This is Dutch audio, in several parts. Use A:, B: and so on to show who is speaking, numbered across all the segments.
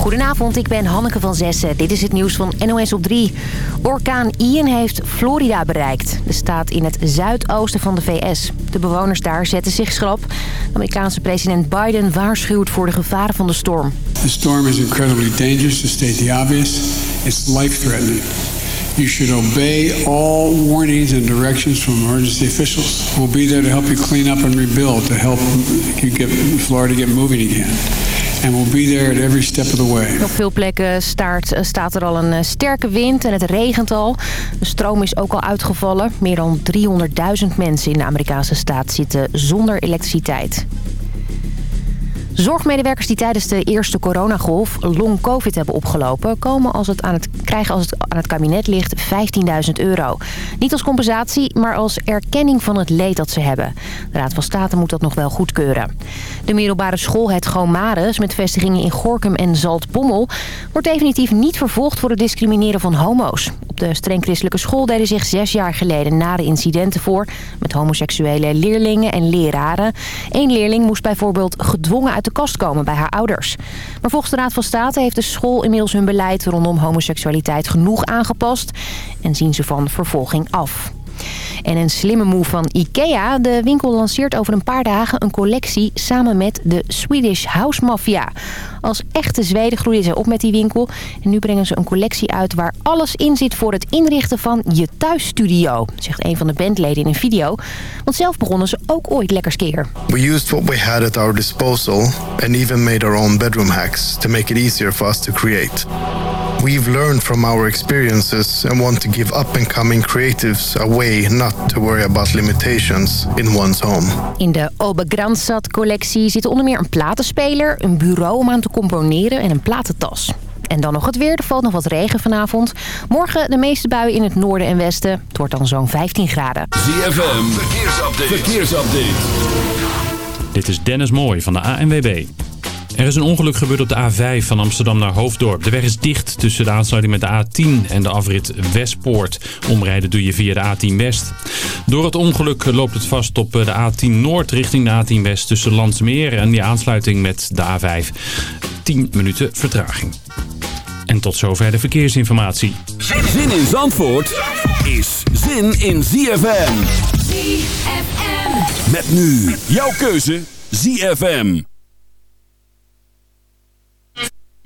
A: Goedenavond, ik ben Hanneke van Zessen. Dit is het nieuws van NOS op 3. Orkaan Ian heeft Florida bereikt. De staat in het zuidoosten van de VS. De bewoners daar zetten zich schrap. Amerikaanse president Biden waarschuwt voor de gevaren van de storm.
B: The storm is incredibly dangerous, to state the obvious. It's life-threatening. You should obey all warnings and directions from emergency officials. We'll be there to help you clean up and rebuild, to help you get Florida get moving again. And we'll be there at.
A: Op veel plekken staat, staat er al een eh, sterke wind en het regent al. De stroom is ook al uitgevallen. Meer dan 300.000 mensen in de Amerikaanse staat zitten zonder elektriciteit. Zorgmedewerkers die tijdens de eerste coronagolf long-covid hebben opgelopen... Komen als het aan het, krijgen als het aan het kabinet ligt 15.000 euro. Niet als compensatie, maar als erkenning van het leed dat ze hebben. De Raad van State moet dat nog wel goedkeuren. De middelbare school Het Gomares met vestigingen in Gorkum en Zaltbommel... wordt definitief niet vervolgd voor het discrimineren van homo's. De streng christelijke school deden zich zes jaar geleden nare incidenten voor... met homoseksuele leerlingen en leraren. Eén leerling moest bijvoorbeeld gedwongen uit de kast komen bij haar ouders. Maar volgens de Raad van State heeft de school inmiddels hun beleid rondom homoseksualiteit genoeg aangepast en zien ze van vervolging af. En een slimme move van IKEA. De winkel lanceert over een paar dagen een collectie samen met de Swedish House Mafia. Als echte Zweden groeien ze op met die winkel. En nu brengen ze een collectie uit waar alles in zit voor het inrichten van je thuisstudio. Zegt een van de bandleden in een video. Want zelf begonnen ze ook ooit lekker skeer.
C: We used what we had at our disposal and even made our own bedroom hacks to make it easier for us to create. We've learned from our experiences and want to give up-and-coming creatives a way not to worry about limitations in one's home.
A: In de Obergranzat-collectie zitten onder meer een platenspeler, een bureau om aan te componeren en een platentas. En dan nog het weer. Er valt nog wat regen vanavond. Morgen de meeste buien in het noorden en westen. Het wordt dan zo'n 15 graden.
D: ZFM, verkeersupdate. verkeersupdate.
E: Dit is Dennis Mooij van de ANWB. Er is een ongeluk gebeurd op de A5 van Amsterdam naar Hoofddorp. De weg is dicht tussen de aansluiting met de A10 en de afrit Westpoort. Omrijden doe je via de A10 West. Door het ongeluk loopt het vast op de A10 Noord richting de A10 West tussen Landsmeer en die aansluiting met de A5. 10 minuten vertraging. En tot zover de verkeersinformatie.
D: Zin in Zandvoort is zin in ZFM.
F: ZFM.
D: Met nu jouw keuze ZFM.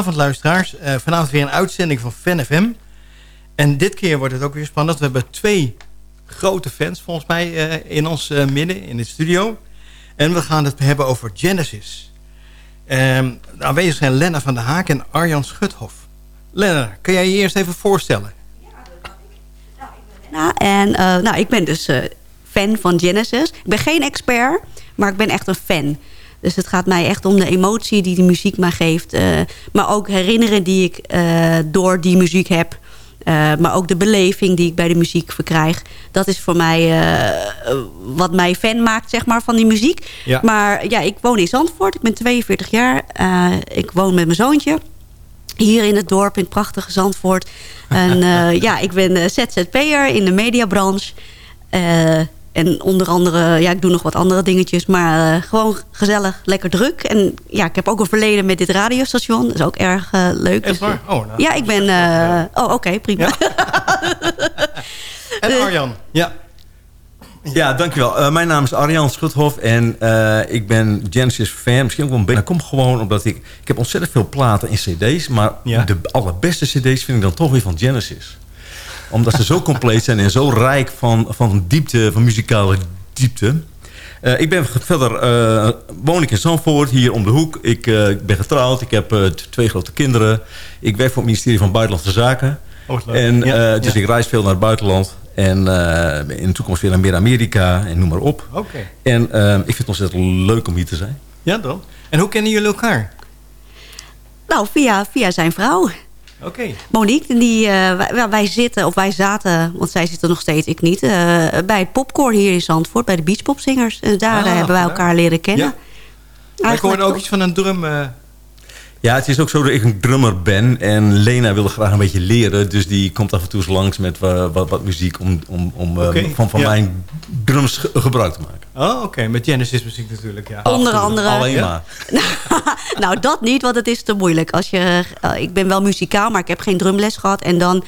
G: Goedenavond luisteraars. Uh, vanavond weer een uitzending van Fan FM. En dit keer wordt het ook weer spannend. We hebben twee grote fans volgens mij uh, in ons uh, midden in de studio. En we gaan het hebben over Genesis. Um, aanwezig zijn Lenna van der Haak en Arjan Schuthof. Lenna, kun jij je eerst even voorstellen?
F: Ja, en uh, nou, ik ben dus fan van Genesis. Ik ben geen expert, maar ik ben echt een fan. Dus het gaat mij echt om de emotie die de muziek mij geeft. Uh, maar ook herinneren die ik uh, door die muziek heb. Uh, maar ook de beleving die ik bij de muziek verkrijg. Dat is voor mij wat mij fan maakt zeg maar, van die muziek. Ja. Maar ja, ik woon in Zandvoort. Ik ben 42 jaar. ik woon met mijn zoontje. Hier in het dorp, in het prachtige Zandvoort. En ja, ik ben ZZP'er in de mediabranche. En onder andere, ja, ik doe nog wat andere dingetjes. Maar uh, gewoon gezellig, lekker druk. En ja, ik heb ook een verleden met dit radiostation. Dat is ook erg uh, leuk.
G: Echt waar? Oh, nou,
F: ja, ik ben... Uh, oh, oké, okay, prima. Ja.
G: en Arjan?
H: Ja. Ja, dankjewel. mijn naam is Arjan Schuthof en ik ben Genesis fan. Misschien ook wel een beetje. Dat komt gewoon omdat ik... Ik heb ontzettend veel platen in cd's. Maar ja. de allerbeste cd's vind ik dan toch weer van Genesis omdat ze zo compleet zijn en zo rijk van, van diepte, van muzikale diepte. Uh, ik ben verder, uh, woon ik in Zandvoort, hier om de hoek. Ik uh, ben getrouwd, ik heb twee grote kinderen. Ik werk voor het ministerie van Buitenlandse Zaken. Oh, en, ja, dus ja. ik reis veel naar het buitenland. En in de toekomst weer naar meer Amerika en noem maar op.
G: Okay.
H: En ik vind het ontzettend leuk om hier te zijn.
G: Ja, dan. En hoe kennen jullie elkaar?
F: Nou, via, via zijn vrouw.
G: Okay.
F: Monique, die, uh, wij, zitten, of wij zaten, want zij zitten nog steeds, ik niet... Uh, bij het popcore hier in Zandvoort, bij de Beachpopzingers. En daar ah, hebben wij elkaar leren kennen.
G: Ja. ik hoorde ook iets van een drum...
H: Ja, het is ook zo dat ik een drummer ben. En Lena wilde graag een beetje leren. Dus die komt af en toe eens langs met wat, wat, muziek... om, om, om okay. van, van ja. mijn drums gebruik te maken.
G: Oh, oké. Okay. Met Genesis muziek natuurlijk, ja.
F: Onder andere.
H: Alleen ja.
F: maar. nou, dat niet, want het is te moeilijk. Als je, uh, ik ben wel muzikaal, maar ik heb geen drumles gehad. En dan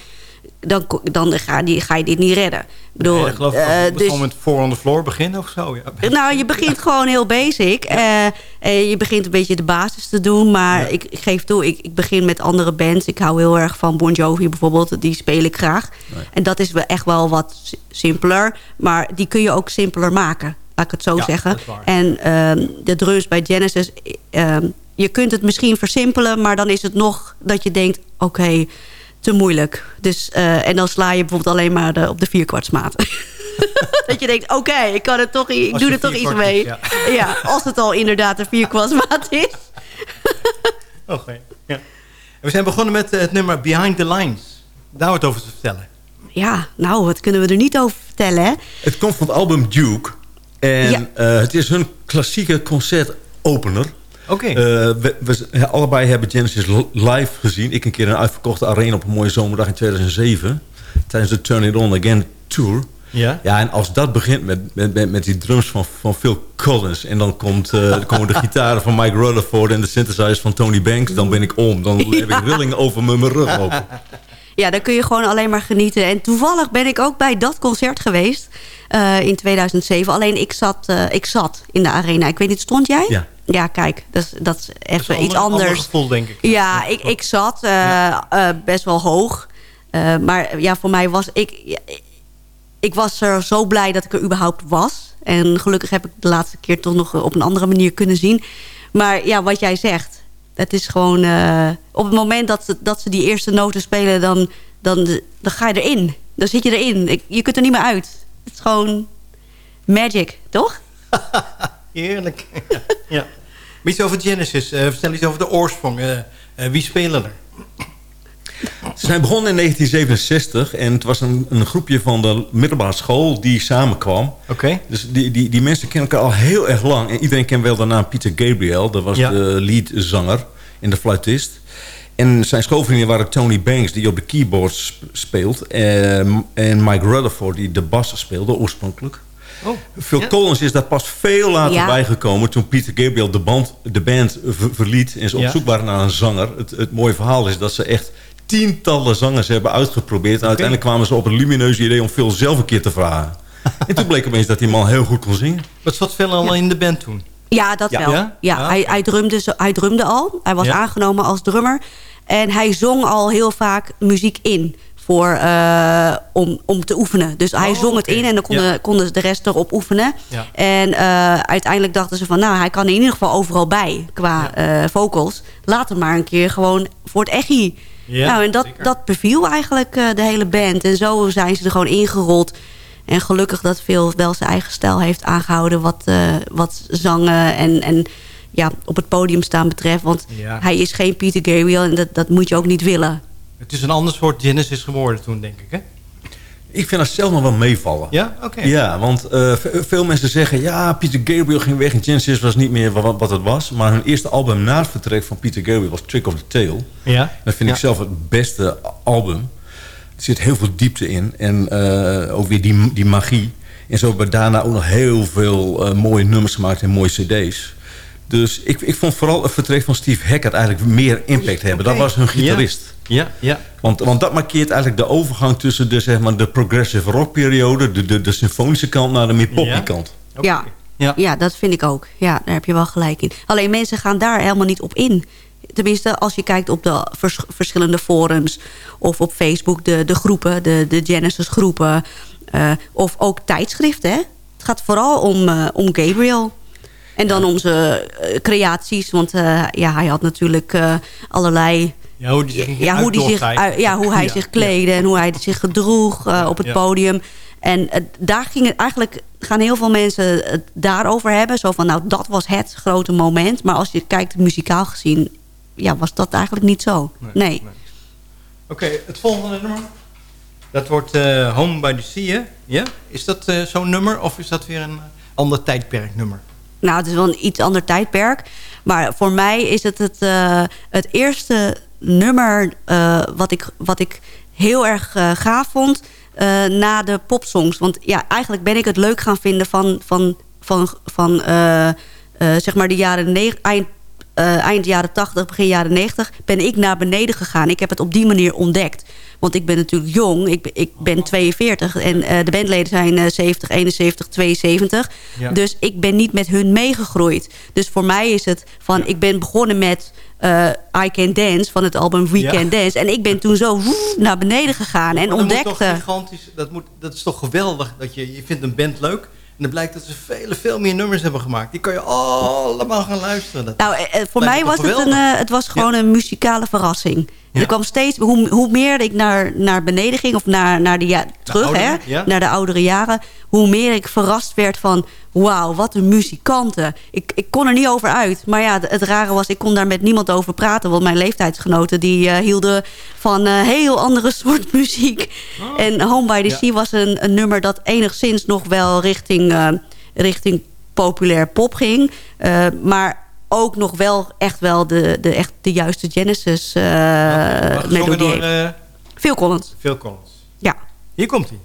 F: dan, dan ga, die, ga je dit niet redden. Ik
G: bedoel, nee, geloof uh, dus, gewoon met voor on the floor beginnen of zo? Ja.
F: Nou, je begint gewoon heel basic. Ja. Uh, je begint een beetje de basis te doen. Maar ik, geef toe, ik, ik begin met andere bands. Ik hou heel erg van Bon Jovi bijvoorbeeld. Die speel ik graag. Nee. En dat is echt wel wat simpeler. Maar die kun je ook simpeler maken. Laat ik het zo zeggen. En uh, de drums bij Genesis... Ehm, je kunt het misschien versimpelen, maar dan is het nog dat je denkt... oké, okay, te moeilijk. Dus, uh, en dan sla je bijvoorbeeld alleen maar de, op de vierkwartsmaat. dat je denkt, oké, okay, ik kan het toch, ik doe er toch iets mee. Ja. ja. als het al inderdaad een vierkwartsmaat is.
G: Oké, okay. ja. We zijn begonnen met het nummer Behind the Lines. Daar wat over te vertellen.
F: Ja, nou, wat kunnen we er niet over vertellen, hè?
H: Het komt van het album Duke. En ja. uh, het is hun klassieke concertopener.
G: Oké. Okay.
H: Uh, we, we, allebei hebben Genesis live gezien. Ik een keer een uitverkochte arena op een mooie zomerdag in 2007. Tijdens de Turn It On Again Tour.
G: Ja.
H: ja, en als dat begint met, met, met, met die drums van, van Phil Collins... en dan komt, uh, komen de gitaren van Mike Rutherford... en de synthesizers van Tony Banks, dan ben ik om. Dan heb ik rillingen over mijn rug open.
F: Ja, dan kun je gewoon alleen maar genieten. En toevallig ben ik ook bij dat concert geweest uh, in 2007. Alleen ik zat, uh, ik zat in de arena. Ik weet niet, stond jij?
H: Ja.
F: Ja, kijk, dat is, dat is even dat is iets anders. Ander
G: gevoel, denk ik.
F: Ja, ik, ik zat uh, ja. best wel hoog. maar ja, voor mij was ik... Ik was er zo blij dat ik er überhaupt was. En gelukkig heb ik de laatste keer toch nog op een andere manier kunnen zien. Maar ja, wat jij zegt het is gewoon... Uh, op het moment dat ze, dat ze die eerste noten spelen... Dan, dan, dan ga je erin. Dan zit je erin. Je kunt er niet meer uit. Het is gewoon magic, toch?
G: Heerlijk. ja. Iets over Genesis. Uh, vertel iets over de oorsprong. Uh, wie spelen er?
H: Ze zijn begonnen in 1967 en het was een, een groepje van de middelbare school die samenkwam.
G: Oké. Okay.
H: Dus die, die, die mensen kennen elkaar al heel erg lang. En iedereen kent wel de naam Peter Gabriel. Dat was ja. de leadzanger en de fluitist. En zijn schoolvrienden waren Tony Banks, die op de keyboards speelt. En, en Mike Rutherford, die de bas speelde oorspronkelijk. Oh, Phil ja. Collins is daar pas veel later ja. bijgekomen... toen Peter Gabriel de, band, de band ver, verliet... en ze op zoek waren naar een zanger. Het, het mooie verhaal is dat ze echt tientallen zangers hebben uitgeprobeerd. En uiteindelijk kwamen ze op een lumineuze idee om Phil zelf een keer te vragen. en toen bleek opeens dat die man heel goed kon zingen.
G: Wat zat Phil al in de band toen?
F: Ja, dat wel. Ja? ja hij, hij, drumde, hij drumde al. Hij was aangenomen als drummer. En hij zong al heel vaak muziek in voor, uh, om, om te oefenen. Dus hij oh, zong het in en dan konden, konden de rest erop oefenen. En uh, uiteindelijk dachten ze van... nou, hij kan in ieder geval overal bij qua uh, vocals. Laat hem maar een keer gewoon voor het echi. Nou, en dat, dat beviel eigenlijk de hele band. En zo zijn ze er gewoon ingerold. En gelukkig dat Phil wel zijn eigen stijl heeft aangehouden... wat, wat zangen en... en ja, op het podium staan betreft. Want hij is geen Peter Gabriel en dat, dat moet je ook niet willen.
I: Het is een ander soort Genesis geworden toen, denk ik, hè?
H: Ik vind dat zelf nog wel meevallen.
I: Ja? Oké.
H: Ja, want uh, veel mensen zeggen... ja, Peter Gabriel ging weg en Genesis was niet meer wat, wat het was. Maar hun eerste album na het vertrek van Peter Gabriel was Trick of the Tail.
I: Ja.
H: Dat vind ik zelf het beste album. Er zit heel veel diepte in. En uh, ook weer die, die magie. En zo hebben we daarna ook nog heel veel uh, mooie nummers gemaakt en mooie cd's. Dus ik, ik vond vooral het vertrek van Steve Hackett eigenlijk meer impact hebben. Dat was hun gitarist.
I: Ja, ja.
H: Want, want dat markeert eigenlijk de overgang tussen de, zeg maar, de progressive rock periode... de, de, de symfonische kant naar de meer poppy kant.
F: Ja. Ja. ja, dat vind ik ook. Ja, daar heb je wel gelijk in. Alleen mensen gaan daar helemaal niet op in. Tenminste, als je kijkt op de verschillende forums... of op Facebook, de, de groepen, de, de Genesis groepen... Uh, of ook tijdschriften. Hè? Het gaat vooral om, uh, om Gabriel... En dan onze uh, creaties, want uh, ja, hij had natuurlijk uh, allerlei...
I: Ja, hoe, die zich
F: ja, hoe, die zich, ja, hoe hij ja, zich kleedde en hoe hij zich gedroeg op het podium. En daar ging het eigenlijk, gaan heel veel mensen het daarover hebben. Zo van, nou, dat was het grote moment. Maar als je kijkt muzikaal gezien, ja, was dat eigenlijk niet zo. Nee. nee.
I: Oké, okay, het volgende nummer. Dat wordt Home by the Sea, ja? Is dat zo'n nummer of is dat weer een ander tijdperknummer?
F: nou, het is wel een iets ander tijdperk. Maar voor mij is het het, het eerste nummer uh, wat, ik, wat ik heel erg uh, gaaf vond na de popsongs. Want ja, eigenlijk ben ik het leuk gaan vinden van, van, van, van zeg maar de jaren negen, eind, eind jaren 80, begin jaren 90... ben ik naar beneden gegaan. Ik heb het op die manier ontdekt. Want ik ben natuurlijk jong. Ik, ik ben 42 en uh, de bandleden zijn uh, 70, 71, 72. Ja. Dus ik ben niet met hun meegegroeid. Dus voor mij is het van... Ja. Ik ben begonnen met uh, I Can Dance van het album We ja. Can Dance. En ik ben toen zo woef, naar beneden gegaan en ontdekte...
I: gigantisch, dat, moet, dat is toch geweldig dat je... Je vindt een band leuk... En dan blijkt dat ze vele, veel meer nummers hebben gemaakt. Die kan je allemaal gaan luisteren. Dat
F: nou, eh, voor mij was het, een, het was gewoon ja. een muzikale verrassing. Ja. Er kwam steeds, hoe, hoe meer ik naar, naar beneden ging, of naar, naar de ja, terug, oudere, hè, naar de oudere jaren, hoe meer ik verrast werd van, wauw, wat een muzikanten. Ik, ik kon er niet over uit. Maar ja, het rare was, ik kon daar met niemand over praten, want mijn leeftijdsgenoten die uh, hielden van uh, heel andere soort muziek. Oh. En Home by the ja. Sea was een, een, nummer dat enigszins nog wel richting, uh, richting populair pop ging. maar ook nog wel echt wel de, de, echt de juiste Genesis melodie Phil Collins.
I: Phil Collins.
F: Ja.
I: Hier komt hij.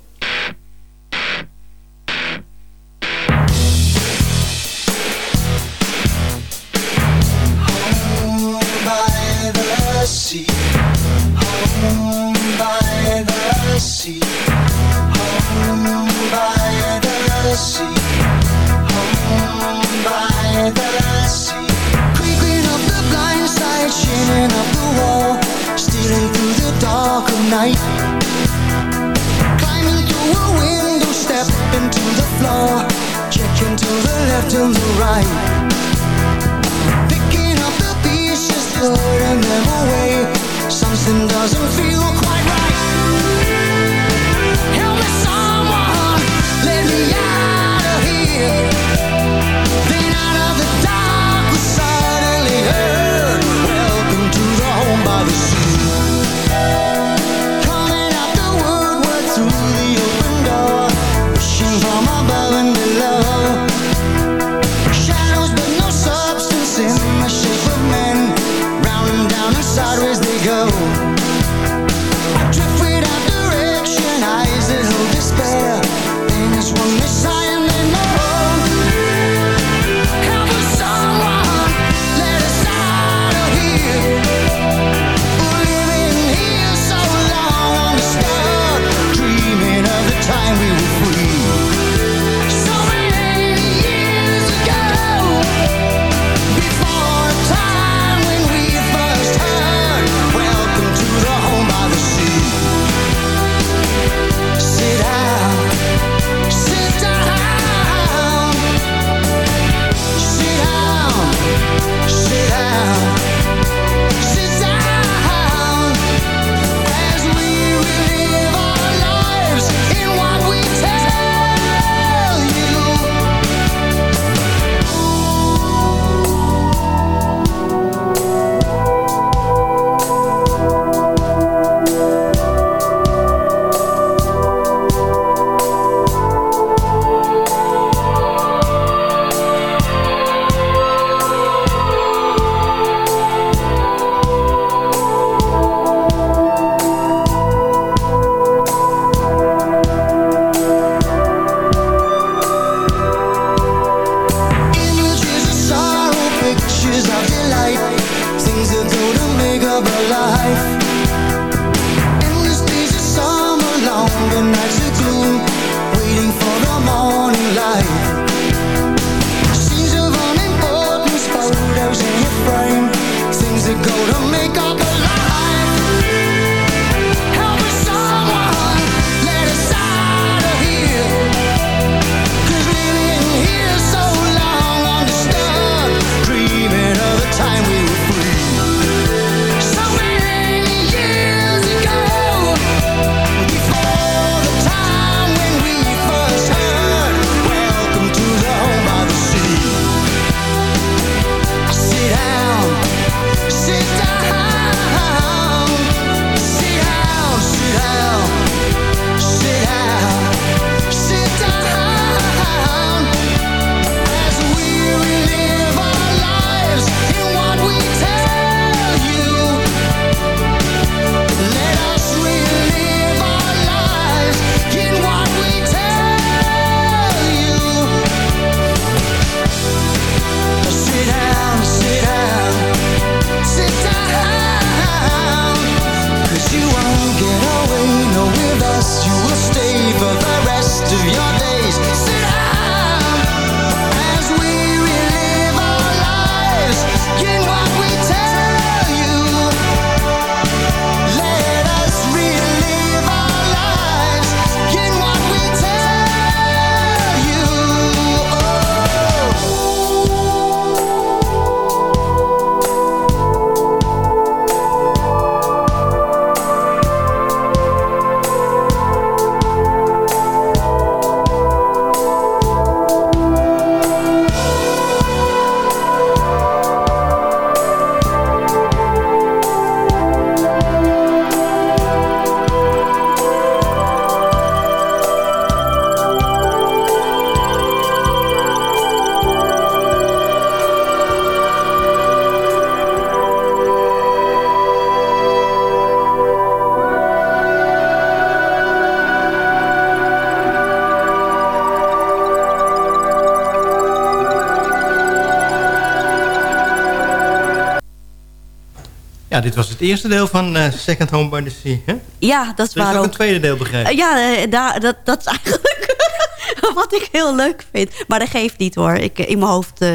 G: Dit was het eerste deel van uh, Second Home by the Sea. Hè?
F: Ja, dat is
G: waar
F: ook...
G: een tweede deel begrepen.
F: Uh, ja, daar, dat, dat is eigenlijk wat ik heel leuk vind. Maar dat geeft niet hoor. Ik, in mijn hoofd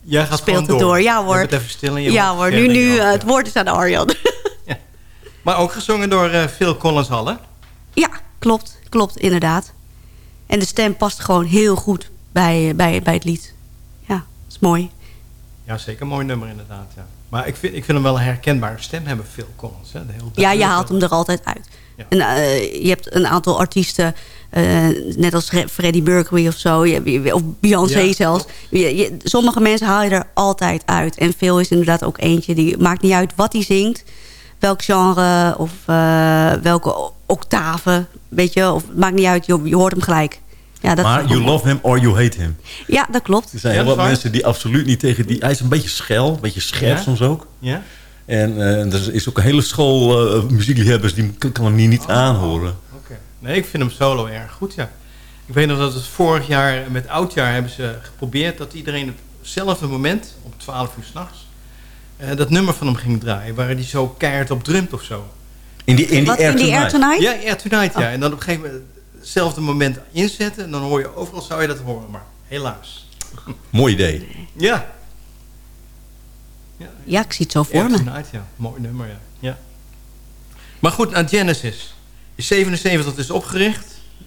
G: Jij gaat
F: speelt het
G: door.
F: door. Ja hoor.
G: Je even stil in je
F: ja hoor, nu, nu het woord is aan Arjan.
G: ja. Maar ook gezongen door Phil Collins al, hè?
F: Ja, klopt. Klopt, inderdaad. En de stem past gewoon heel goed bij, bij, bij het lied. Ja, dat is mooi.
G: Ja, zeker een mooi nummer inderdaad, ja. Maar ik vind, ik vind hem wel een herkenbare stem hebben, Phil Collins. Hè?
F: Ja, je haalt hem er altijd uit. Ja. En, uh, je hebt een aantal artiesten, uh, net als Freddie Mercury of zo, of Beyoncé ja, zelfs. Je, je, sommige mensen haal je er altijd uit. En Phil is inderdaad ook eentje, die maakt niet uit wat hij zingt. Welk genre of uh, welke octave, weet je. Of, maakt niet uit, je, je hoort hem gelijk. Ja, dat
H: maar you love him or you hate him.
F: Ja, dat klopt.
H: Er zijn
F: ja,
H: heel wat mensen die absoluut niet tegen die... Hij is een beetje schel, een beetje scherp
G: ja?
H: soms ook.
G: Ja.
H: En uh, er is ook een hele school uh, muziekliefhebbers die kan hem niet
G: oh,
H: aanhoren.
G: Okay. Nee, ik vind hem solo erg goed, ja. Ik weet nog dat het vorig jaar met Oudjaar hebben ze geprobeerd... dat iedereen op hetzelfde moment, om 12 uur s'nachts... Uh, dat nummer van hem ging draaien... waar hij zo keihard op drumt of zo.
H: In die, in die,
F: Wat,
H: Air,
F: in die
H: tonight.
F: Air Tonight?
G: Ja, Air Tonight, oh. ja. En dan op een gegeven moment hetzelfde moment inzetten... en dan hoor je overal zou je dat horen, maar helaas.
H: Mooi idee.
G: Ja.
F: Ja, ja ik zie het zo voor me.
G: Tonight, ja. Mooi nummer, ja. ja. Maar goed, naar Genesis. In 77 is opgericht.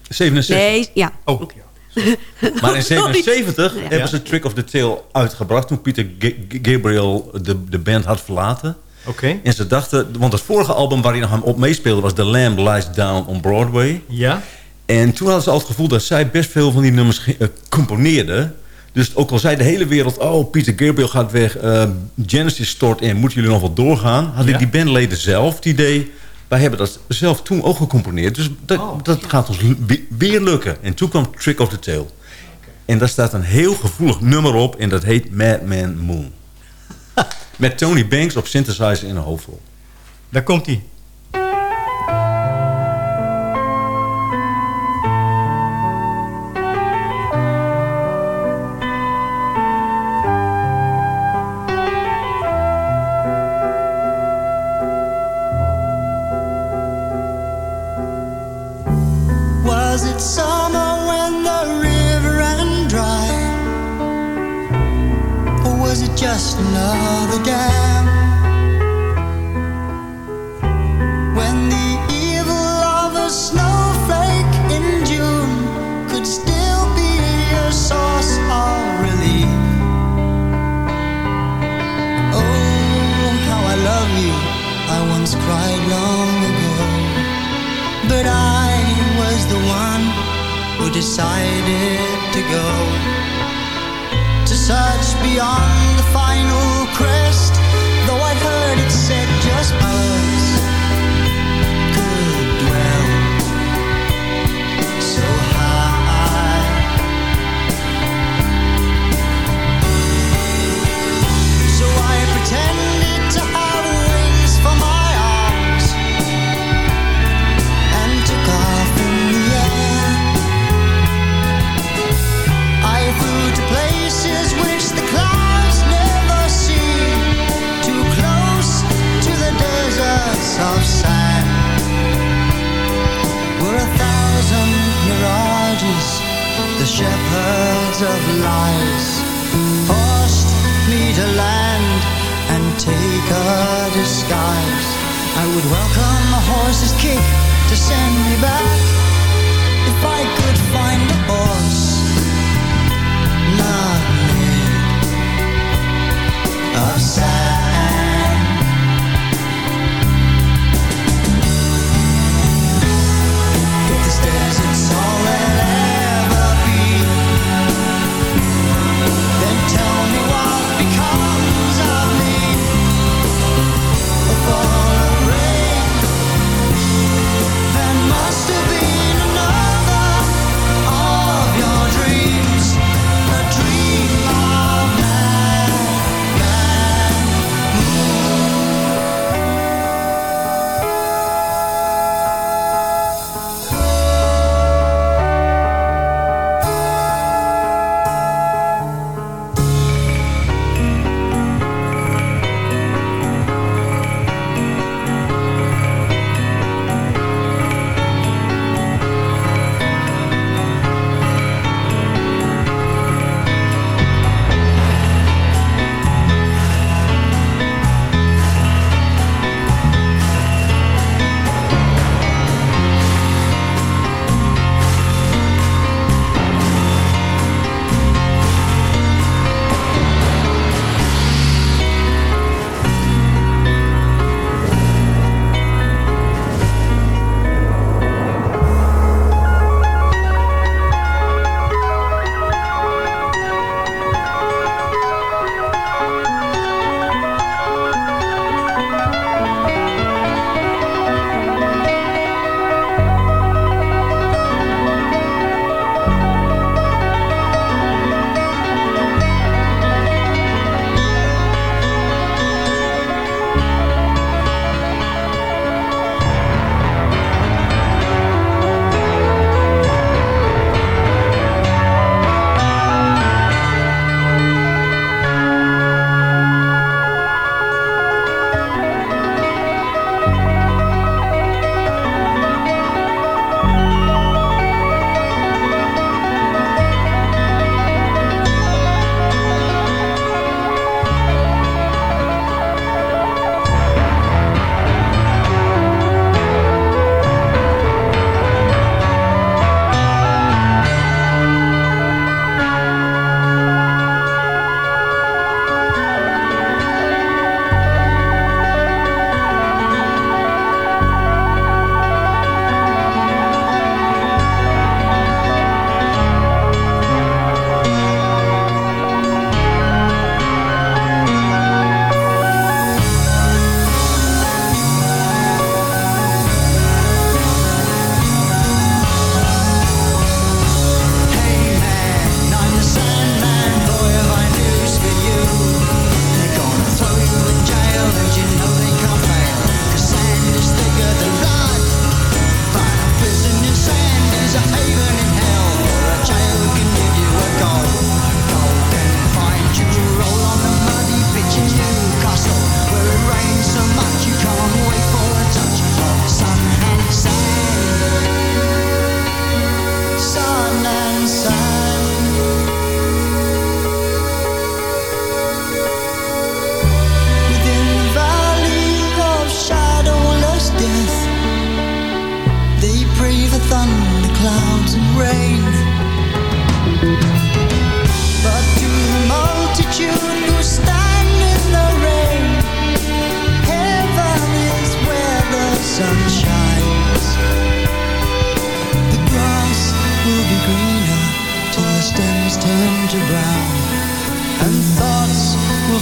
H: 77?
F: Nee, ja.
G: Oh, okay.
H: Maar in 77 ja. hebben ze Trick of the Tail uitgebracht... toen Peter G Gabriel de, de band had verlaten.
G: Oké. Okay.
H: En ze dachten... Want het vorige album waar hij nog op meespeelde... was The Lamb Lies Down on Broadway.
G: Ja.
H: En toen hadden ze al het gevoel dat zij best veel van die nummers uh, componeerde. Dus ook al zei de hele wereld... oh, Peter Gabriel gaat weg, uh, Genesis stort in... moeten jullie nog wel doorgaan? Hadden ja. die bandleden zelf het idee... wij hebben dat zelf toen ook gecomponeerd. Dus dat, oh, dat gaat ons weer lukken. En toen kwam Trick of the Tail. Okay. En daar staat een heel gevoelig nummer op... en dat heet Madman Moon. Met Tony Banks op synthesizer in een hoofdrol.
G: Daar komt hij.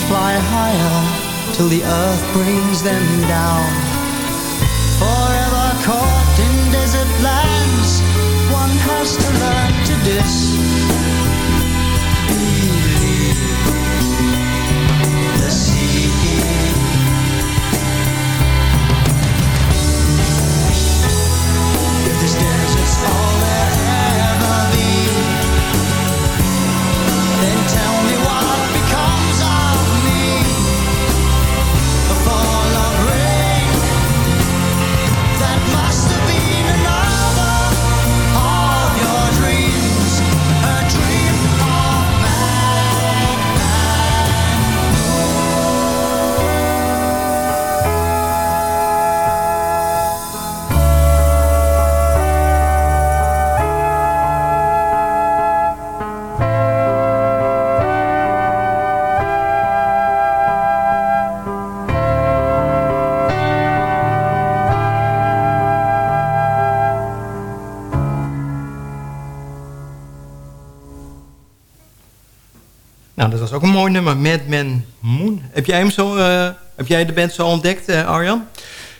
I: Fly higher till the earth brings them down. Forever caught in desert lands, one has to learn to disbelieve.
G: Ook een mooi nummer. Madman Moon. Heb jij, hem zo, eh, heb jij de band zo ontdekt, eh, Arjan?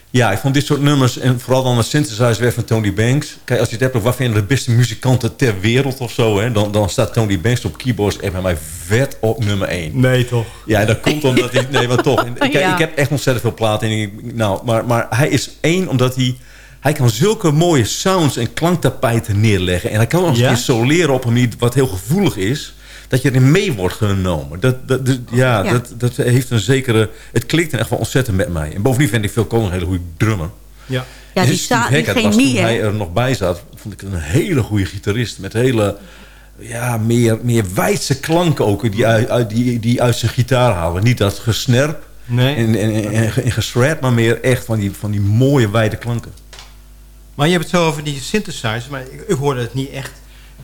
H: Ja, ik vond dit soort nummers, en vooral dan de synthesizer van Tony Banks. Kijk, als je het hebt over wat vinden de beste muzikanten ter wereld of zo... Hè, dan, dan staat Tony Banks op keyboards echt bij mij vet op nummer 1.
G: Nee, toch?
H: Ja, dat komt omdat hij... Nee, maar toch. Kijk,
F: Ja.
H: ik heb echt ontzettend veel platen. En ik, nou, maar, maar hij is één omdat hij... Hij kan zulke mooie sounds en klanktapijten neerleggen. En hij kan nog
G: Ja?
H: eens soleren op een manier wat heel gevoelig is. Dat je erin mee wordt genomen. Dat, dat, dat- ja,
F: Ja.
H: Dat, dat heeft een zekere... Het klikt echt wel ontzettend met mij. En bovendien vind ik Phil Collins een hele goede drummer.
G: Ja.
F: Ja,
H: En
F: die,
H: Steve
F: sta, die
H: Hackett was
F: chemie,
H: toen hij er nog bij zat, vond ik een hele goede gitarist. Met hele, ja, meer, meer wijdse klanken ook, die uit, die, die uit zijn gitaar halen. Niet dat gesnerp
G: Nee.
H: en, en, en, en, maar meer echt van die, van die mooie wijde klanken.
G: Maar je hebt het zo over die synthesizer, maar ik, ik hoorde het niet echt.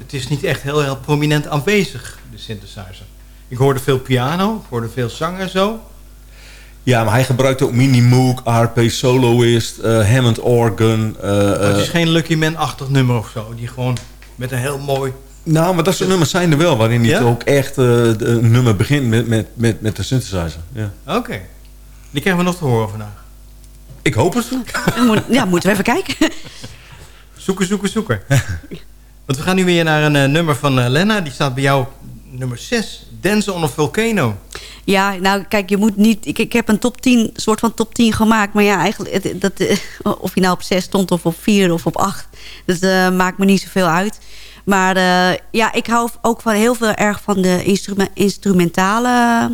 G: Het is niet echt heel, heel prominent aanwezig, de synthesizer. Ik hoorde veel piano, ik hoorde veel zang en zo.
H: Ja, maar hij gebruikt ook Mini Moog, RP Soloist, eh, Hammond Organ. eh,
G: Maar het is
H: eh,
G: geen Lucky Man-achtig nummer of zo. Die gewoon met een heel mooi...
H: nou, maar dat soort nummers zijn er wel, waarin hij
G: Ja?
H: ook echt eh, een nummer begint met, met, met, met de synthesizer. Ja.
G: Oké. Die krijgen we nog te horen vandaag.
H: Ik hoop het.
F: Ja, moeten we even kijken.
G: Zoeken, zoeken, zoeken. Want we gaan nu weer naar een eh, nummer van eh, Lena. Die staat bij jou nummer 6. Dance on a Volcano.
F: Ja, nou kijk, je moet niet... Ik, ik heb een top 10, soort van top 10 gemaakt. Maar ja, eigenlijk, dat, eh, of je nou op 6 stond of op 4 of op 8. Dat maakt me niet zoveel uit. Maar ja, ik hou ook van heel veel erg van de instrume- instrumentale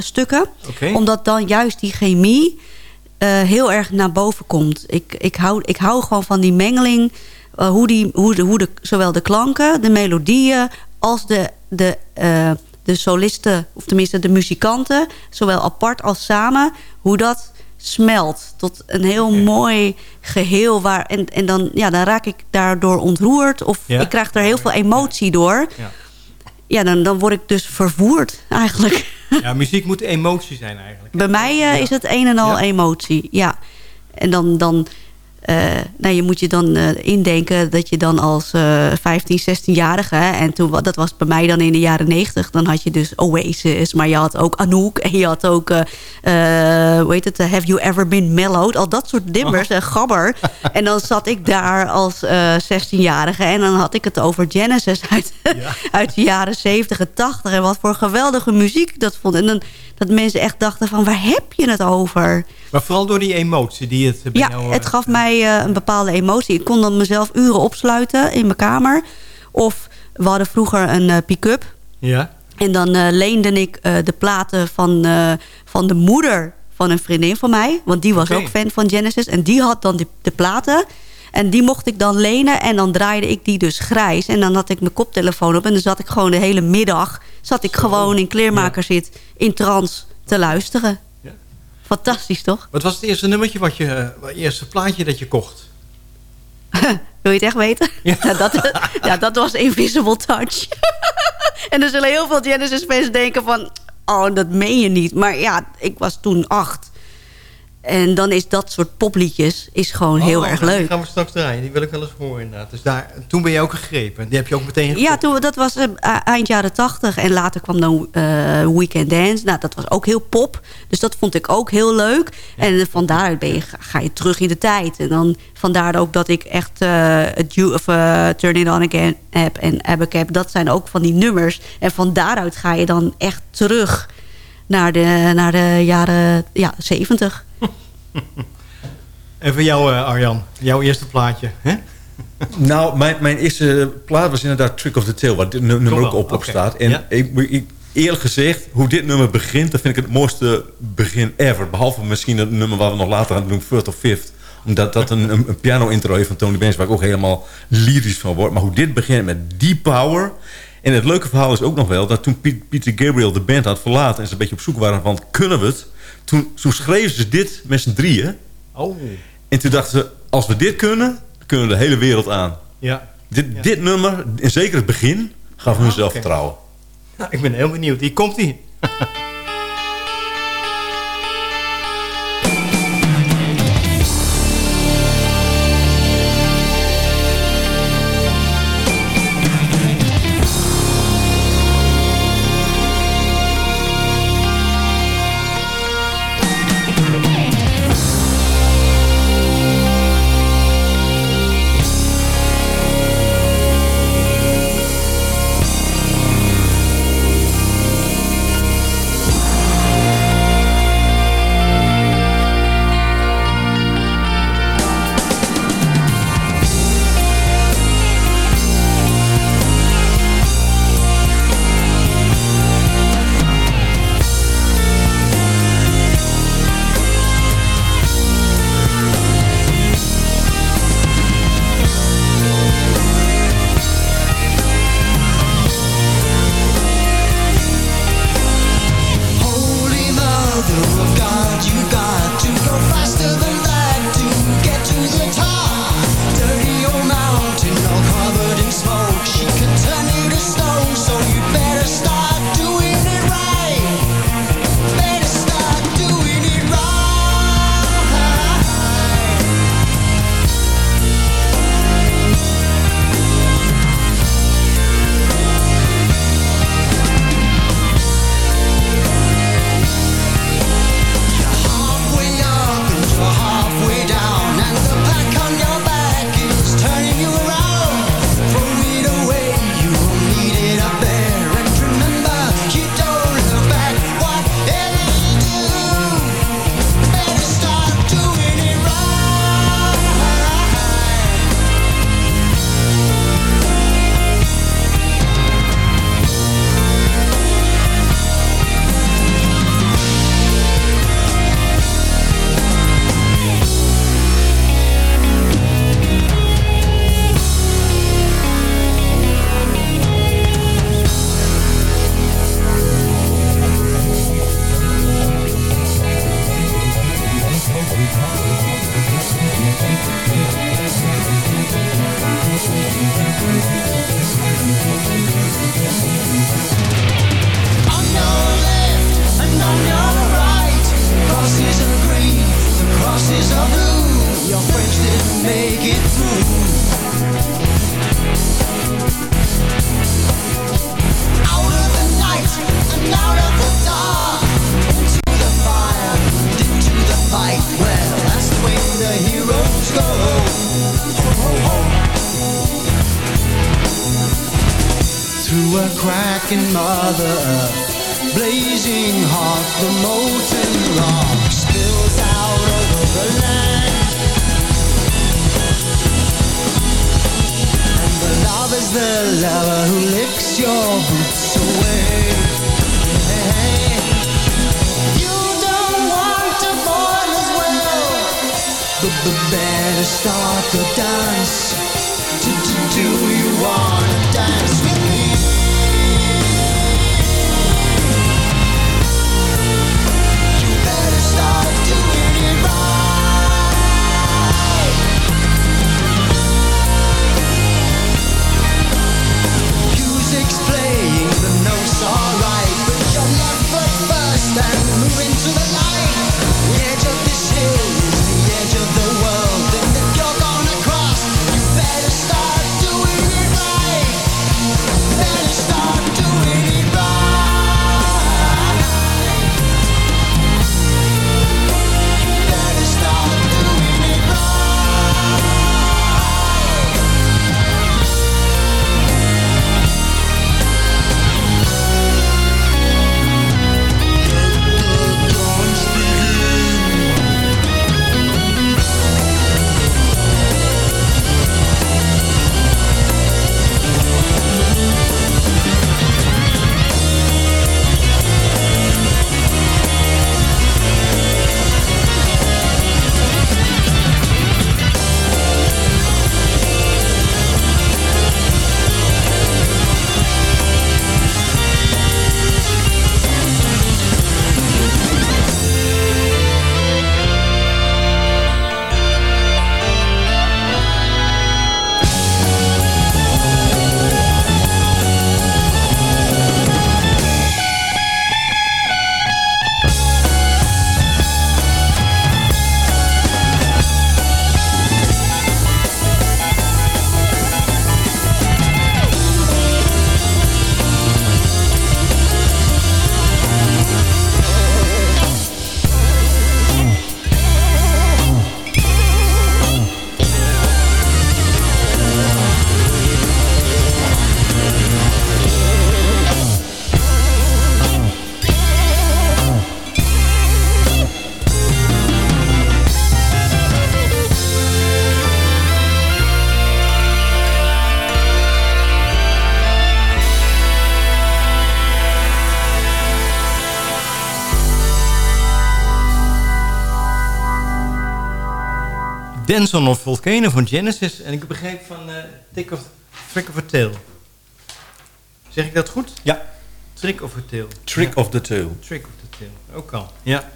F: stukken. Omdat dan juist die chemie heel erg naar boven komt. Ik, ik, hou, ik hou gewoon van die mengeling. Eh, hoe die, hoe de, hoe de, zowel de klanken, de melodieën... als de, de, eh, de solisten, of tenminste de muzikanten... zowel apart als samen, hoe dat smelt tot een heel mooi geheel. Waar, en en dan, ja, dan raak ik daardoor ontroerd. Of
G: Ja?
F: ik krijg er heel veel emotie door.
G: Ja.
F: Ja, dan, dan word ik dus vervoerd eigenlijk.
G: Ja, muziek moet emotie zijn eigenlijk.
F: Bij mij eh, is het een en al emotie, ja. En dan, dan nou, je moet je dan eh, indenken dat je dan als eh 15, 16-jarige... en toen, dat was bij mij dan in de jaren 90... dan had je dus Oasis, maar je had ook Anouk... en je had ook, eh, eh, hoe heet het, eh, Have You Ever Been Mellowed? Al dat soort dimmers, en gabber. en dan zat ik daar als eh 16-jarige... en dan had ik het over Genesis uit, uit de jaren 70 en 80... en wat voor geweldige muziek ik dat vond. En dan, dat mensen echt dachten van, waar heb je het over?
G: Maar vooral door die emotie die het bij
F: Ja,
G: jou... eh,
F: het gaf mij eh, een bepaalde emotie. Ik kon dan mezelf uren opsluiten in mijn kamer. Of we hadden vroeger een eh, pick-up.
G: Ja?
F: En dan leende ik de platen van, van de moeder van een vriendin van mij. Want die was ook fan van Genesis. En die had dan de, de platen. En die mocht ik dan lenen. En dan draaide ik die dus grijs. En dan had ik mijn koptelefoon op. En dan zat ik gewoon de hele middag... zat ik gewoon in kleermakerzit in trance te luisteren. Fantastisch, toch?
G: Wat was het eerste nummertje, wat je, eh, het eerste plaatje dat je kocht?
F: Wil je het echt weten?
G: Ja.
F: Ja, dat, ja, dat was Invisible Touch. en er zullen heel veel Genesis fans denken van... oh, dat meen je niet. Maar ja, ik was toen acht. En dan is dat soort popliedjes is gewoon heel
I: Oh,
F: erg
I: nou,
F: leuk.
I: Die gaan we straks draaien. Die wil ik wel eens horen inderdaad. Dus daar, toen ben je ook gegrepen. Die heb je ook meteen
F: Ja, toen, dat was eh, eind jaren tachtig. En later kwam dan eh, Weekend Dance. Nou, dat was ook heel pop. Dus dat vond ik ook heel leuk. En van daaruit ben je, ga je terug in de tijd. En dan vandaar ook dat ik echt het You of uh, Turn It On Again heb en Abacab. Dat zijn ook van die nummers. En van daaruit ga je dan echt terug naar de, naar de jaren ja, 70.
I: En voor jou, eh, Arjan, jouw eerste plaatje. Hè?
H: Nou, mijn, mijn eerste plaat was inderdaad Trick of the Tail... waar dit nu- nummer ook op, staat. En
I: Ja.
H: ik, ik, eerlijk gezegd, hoe dit nummer begint... dat vind ik het mooiste begin ever. Behalve misschien het nummer waar we nog later gaan doen... First of Fifth. Omdat dat een, een, een piano-intro heeft van Tony Benz... waar ik ook helemaal lyrisch van word. Maar hoe dit begint met die power... En het leuke verhaal is ook nog wel... dat toen Piet- Peter Gabriel de band had verlaten... en ze een beetje op zoek waren van... kunnen we het? Toen, toen schreven ze dit met z'n drieën.
I: Oh,
H: En toen dachten ze... als we dit kunnen, kunnen we de hele wereld aan.
I: ja.
H: Dit, dit nummer, en zeker het begin, gaf hun
I: oké.
H: zelfvertrouwen.
I: Nou, ik ben heel benieuwd. Hier komt hij.
J: lover who licks your boots away. You don't want to fall as well, but, but better start the dance. Do, do, do you wanna right, but
I: Dance on a Volcano van Genesis. En ik begreep van uh, Tick of, Trick of a Tail. Zeg ik dat goed?
H: Ja.
I: Trick of a Tail.
H: Trick of the Tail.
I: Trick of the Tail, ook al. Ja.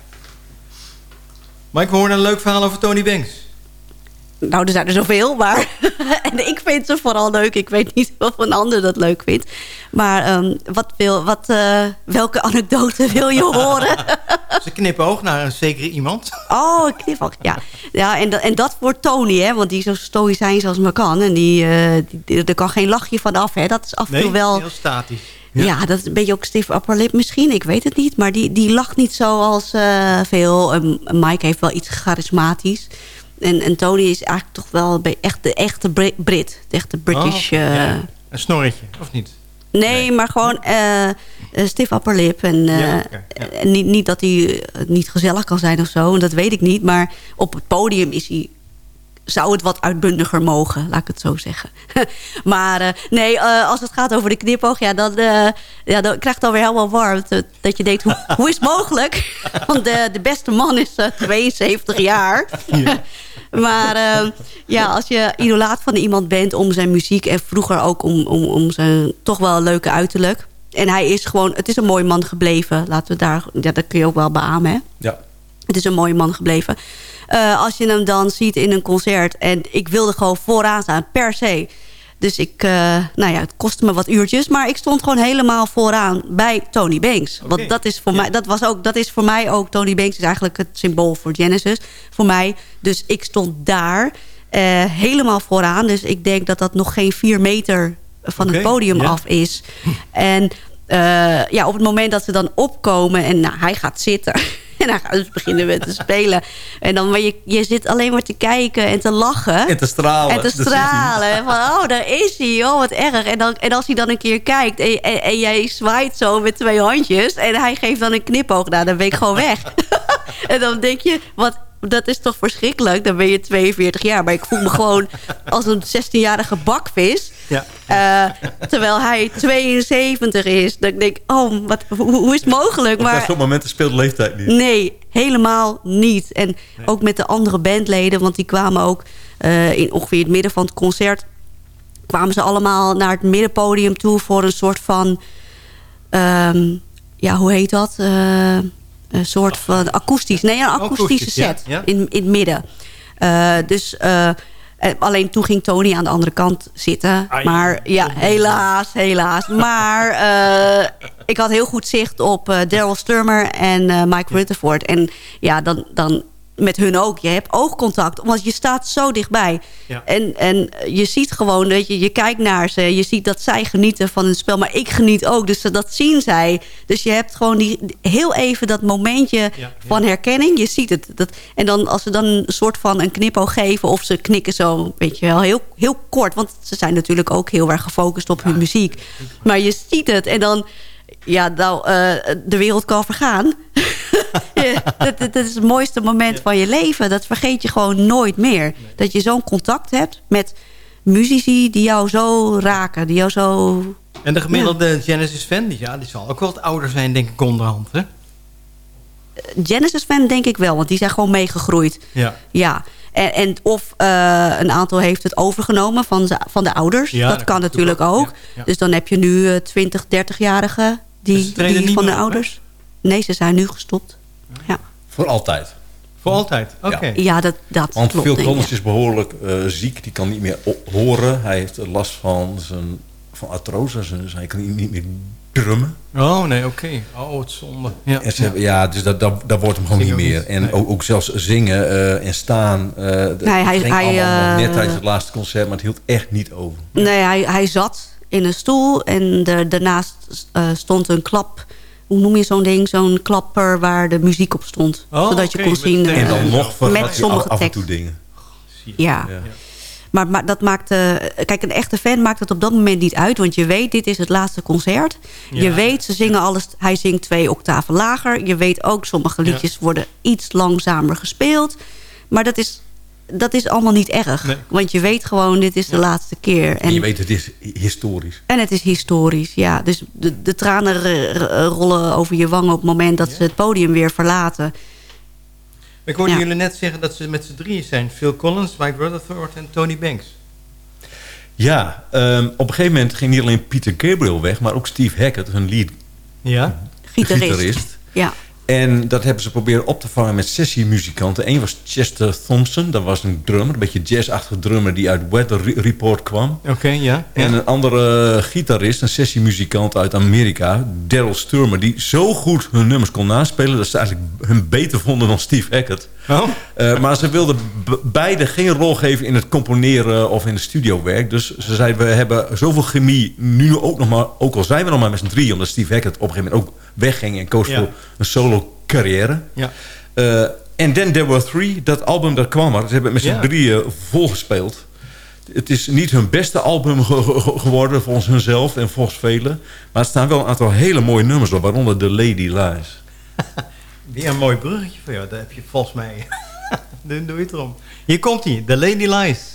I: Maar ik hoorde een leuk verhaal over Tony Banks.
F: Nou, er zijn er zoveel, maar... en ik vind ze vooral leuk. Ik weet niet of een ander dat leuk vindt. Maar um, wat wil, wat, uh, welke anekdote wil je horen?
I: ze knipoog naar een zekere iemand.
F: oh, knipoog, ja. ja en, dat, en dat voor Tony, hè. Want die is zo stoïcijns als maar kan. En die, uh, die, er kan geen lachje van af, hè. Dat is af en toe wel...
I: heel statisch.
F: Ja. ja. dat is een beetje ook stiff upper lip misschien. Ik weet het niet. Maar die, die lacht niet zoals uh, veel. Um, Mike heeft wel iets charismatisch. En, en Tony is eigenlijk toch wel echt de echte Brit. De echte British...
I: Oh, ja. Een snorretje, of niet?
F: Nee, nee. maar gewoon uh, stiff upper lip. En, uh, ja, okay, ja. en niet, niet dat hij niet gezellig kan zijn of zo. Dat weet ik niet. Maar op het podium is hij zou het wat uitbundiger mogen, laat ik het zo zeggen. maar uh, nee, uh, als het gaat over de knipoog, ja, dan, uh, ja, dan krijgt het alweer helemaal warm. Dat je denkt, hoe, hoe is het mogelijk? Want de, de beste man is 72 jaar. maar ja, als je idolaat van iemand bent om zijn muziek... en vroeger ook om, om, om zijn toch wel leuke uiterlijk... en hij is gewoon, het is een mooi man gebleven. Laten we daar, ja, dat kun je ook wel beamen, hè?
H: Ja.
F: Het is een mooie man gebleven. Uh, als je hem dan ziet in een concert. En ik wilde gewoon vooraan staan, per se. Dus ik, uh, nou ja, het kostte me wat uurtjes. Maar ik stond gewoon helemaal vooraan bij Tony Banks. Okay. Want dat is, voor ja. mij, dat, was ook, dat is voor mij ook... Tony Banks is eigenlijk het symbool voor Genesis. Voor mij. Dus ik stond daar uh, helemaal vooraan. Dus ik denk dat dat nog geen vier meter van okay. het podium ja. af is. En ja, op het moment dat ze dan opkomen... en nou, hij gaat zitten... En dan gaan ze beginnen we te spelen. En dan, maar je, je zit alleen maar te kijken en te lachen.
H: En te stralen.
F: En te stralen. Van, oh, daar is hij. Oh, wat erg. En, dan, en als hij dan een keer kijkt en, en, en jij zwaait zo met twee handjes... en hij geeft dan een knipoog, nou, dan ben ik gewoon weg. en dan denk je, wat dat is toch verschrikkelijk. Dan ben je 42 jaar. Maar ik voel me gewoon als een 16-jarige bakvis. Ja. Uh, terwijl hij 72 is. Dan denk ik, oh, wat, hoe, hoe is het mogelijk?
H: Maar op dat momenten speelt de leeftijd niet.
F: Nee, helemaal niet. En nee. ook met de andere bandleden. Want die kwamen ook uh, in ongeveer het midden van het concert... kwamen ze allemaal naar het middenpodium toe... voor een soort van... Um, ja, hoe heet dat? Uh, een soort van akoestisch. Nee, een akoestische set ja, ja? In, in het midden. Uh, dus uh, alleen toen ging Tony aan de andere kant zitten. Ai, maar ja, helaas, helaas. Maar uh, ik had heel goed zicht op Daryl Sturmer en Mike Rutherford. En ja, dan, dan met hun ook. Je hebt oogcontact, want je staat zo dichtbij. Ja. En, en je ziet gewoon, dat je, je kijkt naar ze. Je ziet dat zij genieten van het spel, maar ik geniet ook. Dus dat zien zij. Dus je hebt gewoon die, heel even dat momentje ja, ja. van herkenning. Je ziet het. Dat, en dan als ze dan een soort van een knippo geven... of ze knikken zo, weet je wel, heel, heel kort. Want ze zijn natuurlijk ook heel erg gefocust op hun muziek. Maar je ziet het en dan ja, nou, uh, de wereld kan vergaan. ja, dat, dat, is het mooiste moment ja. van je leven. Dat vergeet je gewoon nooit meer. Nee. Dat je zo'n contact hebt met muzici die jou zo raken. Die jou zo...
I: En de gemiddelde ja. Genesis-fan, die, ja, die zal ook wel wat ouder zijn, denk ik, onderhand, hè?
F: Genesis-fan denk ik wel, want die zijn gewoon meegegroeid.
I: Ja.
F: ja. En, en of uh, een aantal heeft het overgenomen van, de, van de ouders. Ja, dat, dat kan natuurlijk ook. ook. Ja, ja. Dus dan heb je nu uh, 20, 30-jarigen die,
I: dus
F: die van de ouders. Nee, ze zijn nu gestopt. Ja.
H: Voor altijd?
I: Voor altijd, oké. Okay.
F: Ja, dat, dat
H: Want
F: klopt,
H: Phil Collins is behoorlijk uh, ziek. Die kan niet meer horen. Hij heeft last van zijn van artrose. Dus hij kan niet meer drummen.
I: Oh, nee, oké. Okay. Oh, het zonde. Ja,
H: en ze hebben, ja dus dat, dat, dat wordt hem gewoon niet meer. Niet. En nee. ook, ook, zelfs zingen uh, en staan. Uh,
F: nee, hij, hij,
H: uh, net tijdens het laatste concert, maar het hield echt niet over.
F: Nee, hij, hij zat in een stoel en daarnaast stond een klap... Hoe noem je zo'n ding? Zo'n klapper waar de muziek op stond.
I: Oh,
F: zodat
I: okay.
F: je kon zien...
H: En dan nog
F: met sommige
H: af en toe dingen.
F: Ja. ja. Maar, maar dat maakt... Uh, kijk, een echte fan maakt het op dat moment niet uit. Want je weet, dit is het laatste concert. Ja. Je weet, ze zingen alles... Hij zingt twee octaven lager. Je weet ook, sommige liedjes ja. worden iets langzamer gespeeld. Maar dat is, dat is allemaal niet erg. Nee. Want je weet gewoon, dit is de laatste keer. En,
H: en, je weet, het is historisch.
F: En het is historisch, ja. Dus de, de tranen rollen over je wangen op het moment dat ze het podium weer verlaten.
I: Ik hoorde
F: Ja.
I: jullie net zeggen dat ze met z'n drieën zijn. Phil Collins, Mike Rutherford en Tony Banks.
H: Ja, ehm, op een gegeven moment ging niet alleen Peter Gabriel weg... maar ook Steve Hackett, hun lead
I: Ja?
F: Gitarist. Ja.
H: En dat hebben ze proberen op te vangen met sessiemuzikanten. Eén was Chester Thompson, dat was een drummer, een beetje jazzachtige drummer die uit Weather Re- Report kwam.
I: Oké, ja.
H: En een andere gitarist, een sessiemuzikant uit Amerika, Daryl Sturmer, die zo goed hun nummers kon naspelen dat ze eigenlijk hem beter vonden dan Steve Hackett.
I: Oh?
H: Eh, maar ze wilden be- beide geen rol geven in het componeren of in het studiowerk. Dus ze zeiden, we hebben zoveel chemie nu ook nog maar... ook al zijn we nog maar met z'n drieën... omdat Steve Hackett op een gegeven moment ook wegging... en koos
I: Ja.
H: voor een solo carrière.
I: Ja.
H: Eh, En Then There Were Three, dat album dat kwam er. Ze hebben het met z'n
I: Ja.
H: drieën volgespeeld. Het is niet hun beste album ge- ge- geworden volgens hunzelf en volgens velen. Maar er staan wel een aantal hele mooie nummers op, waaronder The Lady Lies.
I: Weer een mooi bruggetje voor jou. Dat heb je volgens mij. Dan doe je het erom. Hier komt hij. The Lady Lies.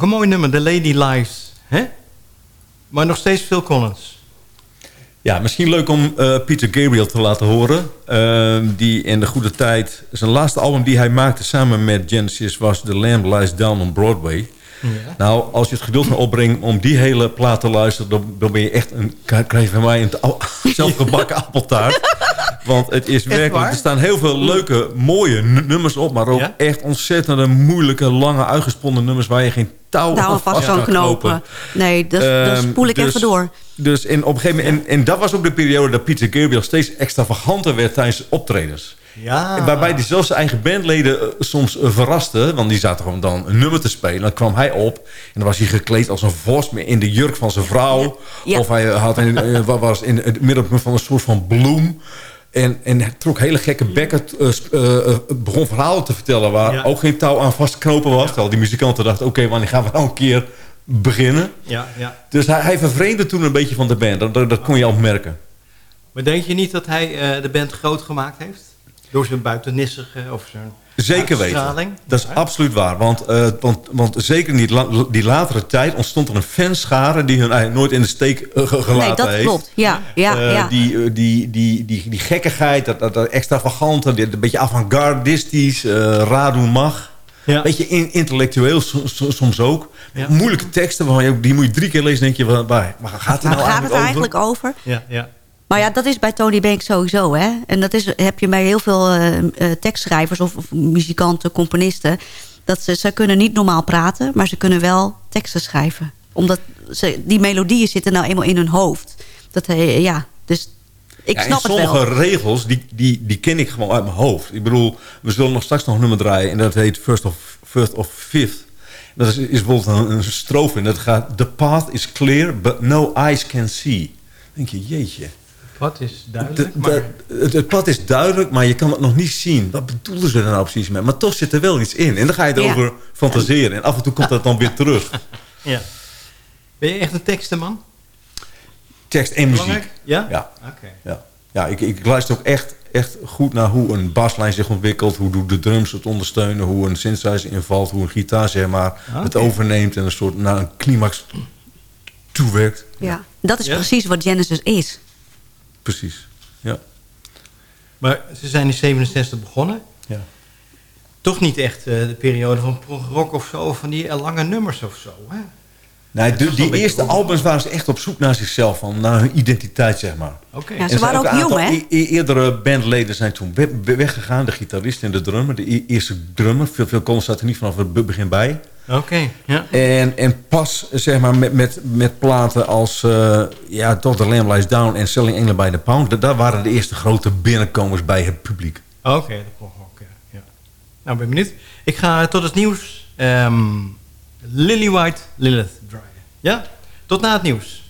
I: Ook een mooi nummer, The Lady Lies. Hè? Maar nog steeds Phil Collins.
H: Ja, misschien leuk om eh, Peter Gabriel te laten horen. Ehm, die in de goede tijd... Zijn laatste album die hij maakte samen met Genesis... was The Lamb Lies Down on Broadway. Nou, als je het geduld kan opbrengt om die hele plaat te luisteren... dan, dan ben je echt een... krijg je van mij een zelfgebakken appeltaart. Want het is werkelijk... Er staan heel veel leuke, mooie nummers op... maar ook
I: Ja?
H: echt ontzettende, moeilijke, lange, uitgesponnen nummers... waar je geen touw aan
F: vast kan knopen. Nee, dat, dat
H: Ehm,
F: spoel ik
H: dus-
F: even door.
H: Dus in, op een gegeven moment, en, en dat was ook de periode dat Peter Gabriel steeds extravaganter werd tijdens optredens.
I: Ja.
H: Waarbij hij zelfs zijn eigen bandleden eh, soms eh, verraste. Want die zaten gewoon dan een nummer te spelen. Dan kwam hij op en dan was hij gekleed als een vos... in de jurk van zijn vrouw.
F: Ja.
H: Of hij had een, eh, wa- was in het middelpunt van een soort van bloem. En, en hij trok hele gekke bekken. eh, eh, eh, begon verhalen te vertellen... waar ook geen touw aan vast te knopen was. Terwijl die muzikanten dachten... oké, wanneer gaan we nou een keer beginnen?
I: Ja, ja.
H: Dus hij, hij vervreemde toen een beetje van de band. Dat, dat, dat kon je al merken.
I: Maar denk je niet dat hij de band groot gemaakt heeft? Door zijn buitennissige of zijn
H: Zeker weten. Dat is absoluut waar. Want, eh, want, want zeker in die, la- die latere tijd ontstond er een fanschare... die hun eigenlijk nooit in de steek eh, ge- gelaten
F: Nee, dat
H: heeft.
F: klopt. Ja, ja,
H: Eh,
F: ja.
H: Die, eh, die, die, die, die gekkigheid, dat, dat, dat extravagante... dit een beetje avant-gardistisch, eh Radu Mag...
I: Ja.
H: Beetje in, intellectueel so- so- soms ook.
I: Ja.
H: Moeilijke teksten, waarvan je ook, die moet je drie keer lezen... denk je, waar, waar gaat het
F: Waar
H: nou
F: gaat het
H: eigenlijk
F: eigenlijk over?
I: Ja, ja.
F: Maar ja, dat is bij Tony Banks sowieso. Hè? En dat is, heb je bij heel veel eh, eh, tekstschrijvers of, of muzikanten, componisten. Dat ze, ze kunnen niet normaal praten, maar ze kunnen wel teksten schrijven. Omdat ze, die melodieën zitten nou eenmaal in hun hoofd. Dat, eh, ja, dus ik
H: Ja,
F: snap het
H: sommige
F: wel.
H: regels, die, die, die ken ik gewoon uit mijn hoofd. Ik bedoel, we zullen nog straks nog een nummer draaien... en dat heet First of, first of Fifth. Dat is, is bijvoorbeeld een, een strofe en dat gaat... The path is clear, but no eyes can see. Dan denk je, jeetje.
I: Wat is
H: De-
I: duidelijk,
H: de-
I: maar...
H: het, het pad is duidelijk, maar je kan het nog niet zien. Wat bedoelen ze er nou precies mee? Maar toch zit er wel iets in. En dan ga je
F: Ja.
H: erover fantaseren. En af en toe komt dat dan weer terug.
I: Ja. Ben je echt een tekstenman?
H: Tekst en muziek.
I: Belangrijk? Ja?
H: Ja.
I: Oké.
H: Ja, ja ik, ik luister ook echt, echt goed naar hoe een baslijn zich ontwikkelt. Hoe de drums het ondersteunen. Hoe een synthesizer invalt. Hoe een gitaar zeg maar, het
I: Oké.
H: overneemt. En een soort naar een climax toewerkt.
F: Ja, dat is
I: Ja?
F: precies wat Genesis is.
H: Precies. Ja.
I: Maar ze zijn in 67 begonnen.
H: Ja.
I: Toch niet echt eh, de periode van prog-rock of zo. Van die eh, lange nummers of zo. Hè?
H: Nee, de- die eerste albums waren ze echt op zoek naar zichzelf. Van, naar hun identiteit, zeg maar.
I: Oké.
F: Ja,
H: En
F: ze waren ook jong, hè?
H: e- e- eerdere bandleden zijn toen we- we- weggegaan. De gitarist en de drummer. De e- eerste drummer. Veel, veel staat er niet vanaf het begin bij.
I: Oké, ja.
H: En, en pas zeg maar, met, met, met platen als uh, ja, Tot the Lamb Lies Down en Selling England by the Pound... da- daar waren de eerste grote binnenkomers bij het publiek.
I: Oké, dat kon ook. Ja. Nou, ben benieuwd. Ik ga tot het nieuws ehm Lily White Lilith draaien. Ja? Tot na het nieuws.